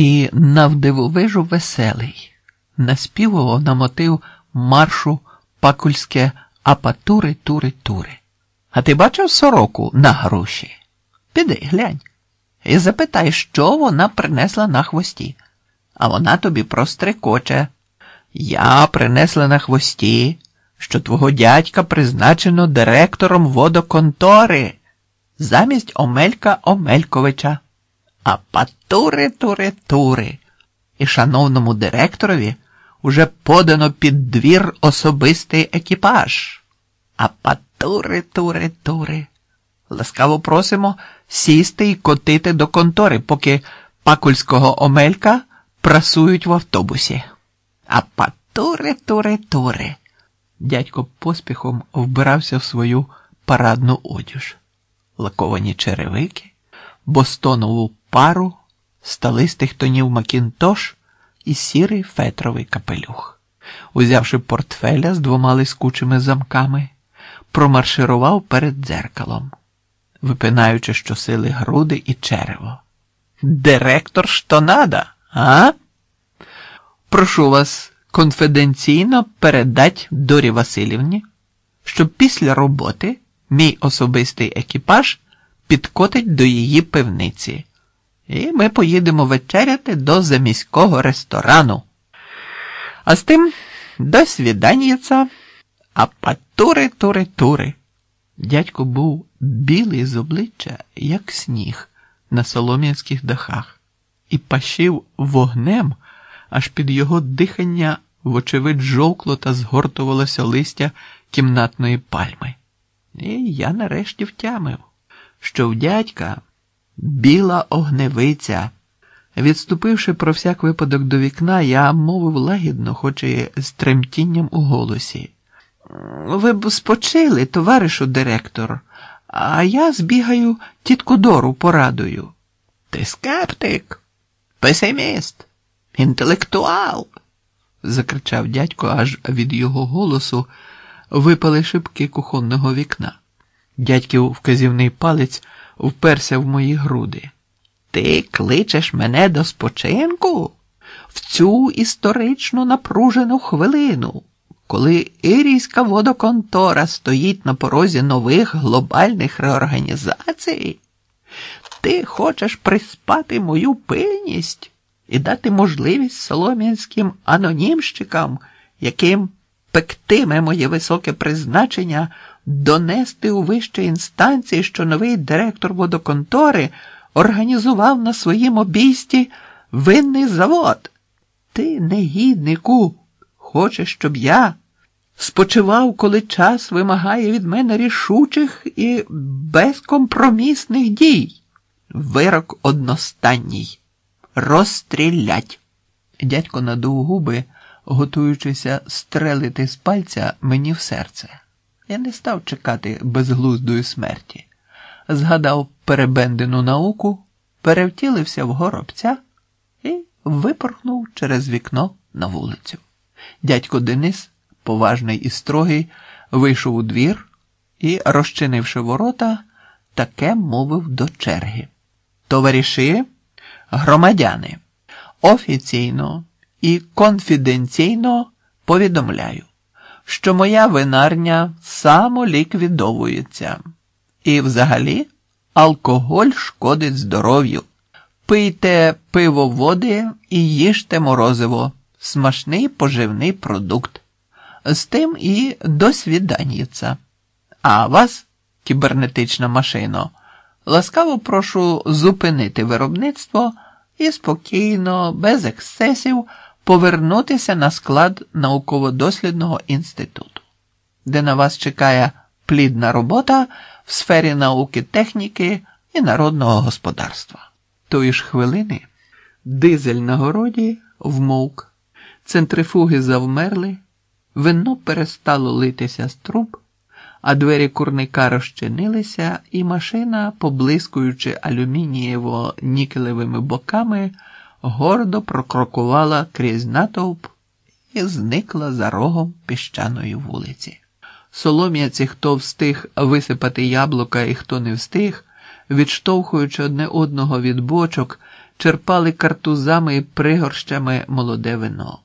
і навдивовижу веселий, наспівував на мотив маршу пакульське апатури тури тури. А ти бачив сороку на груші? Піди, глянь, і запитай, що вона принесла на хвості, а вона тобі прострекоче. Я принесла на хвості, що твого дядька призначено директором водоконтори замість Омелька Омельковича. А патури тури тури. І шановному директорові уже подано під двір особистий екіпаж. А патури тури тури. Ласкаво просимо сісти і котити до контори, поки пакульського Омелька прасують в автобусі. А патури тури тури. Дядько поспіхом вбирався в свою парадну одіж, лаковані черевики, бостонову пару, сталистих тонів Макінтош і сірий фетровий капелюх. Узявши портфеля з двома лискучими замками, промарширував перед дзеркалом, випинаючи щосили груди і черево. Директор що надо, а? Прошу вас конфіденційно передать Дорі Васильівні, щоб після роботи мій особистий екіпаж підкотить до її пивниці, і ми поїдемо вечеряти до заміського ресторану. А з тим до свіданніця, а патури тури тури. Дядько був білий з обличчя, як сніг на солом'янських дахах, і пащив вогнем, аж під його дихання, вочевидь, жовкло та згортувалося листя кімнатної пальми. І я нарешті втямив, що в дядька біла огневиця. Відступивши про всяк випадок до вікна, я мовив лагідно, хоч і з тремтінням у голосі. Ви б спочили, товаришу директор, а я збігаю тітку Дору порадою. Ти скептик, песиміст, інтелектуал, закричав дядько, аж від його голосу випали шибки кухонного вікна. Дядьків вказівний палець вперся в мої груди. Ти кличеш мене до спочинку в цю історично напружену хвилину, коли Ірійська водоконтора стоїть на порозі нових глобальних реорганізацій? Ти хочеш приспати мою пильність і дати можливість солом'янським анонімщикам, яким пектиме моє високе призначення, донести у вищі інстанції, що новий директор водоконтори організував на своїм обійсті винний завод. Ти, негіднику, хочеш, щоб я спочивав, коли час вимагає від мене рішучих і безкомпромісних дій. Вирок одностанній. Розстрілять. Дядько надув губи, готуючися стрелити з пальця мені в серце. Я не став чекати безглуздої смерті. Згадав перебендену науку, перевтілився в горобця і випорхнув через вікно на вулицю. Дядько Денис, поважний і строгий, вийшов у двір і, розчинивши ворота, таке мовив до черги. Товариші, громадяни, офіційно і конфіденційно повідомляю, що моя винарня самоліквідовується. І взагалі алкоголь шкодить здоров'ю. Пийте пиво води і їжте морозиво, смачний поживний продукт. З тим і до свіданніця. А вас, кібернетична машино, ласкаво прошу зупинити виробництво і спокійно, без ексцесів, повернутися на склад науково-дослідного інституту, де на вас чекає плідна робота в сфері науки, техніки і народного господарства. Тої ж хвилини дизель на городі вмовк, центрифуги завмерли, вино перестало литися з труб, а двері курника розчинилися, і машина, поблискуючи алюмінієво нікелевими боками, гордо прокрокувала крізь натовп і зникла за рогом піщаної вулиці. Солом'яці, хто встиг висипати яблука і хто не встиг, відштовхуючи одне одного від бочок, черпали картузами і пригорщами молоде вино.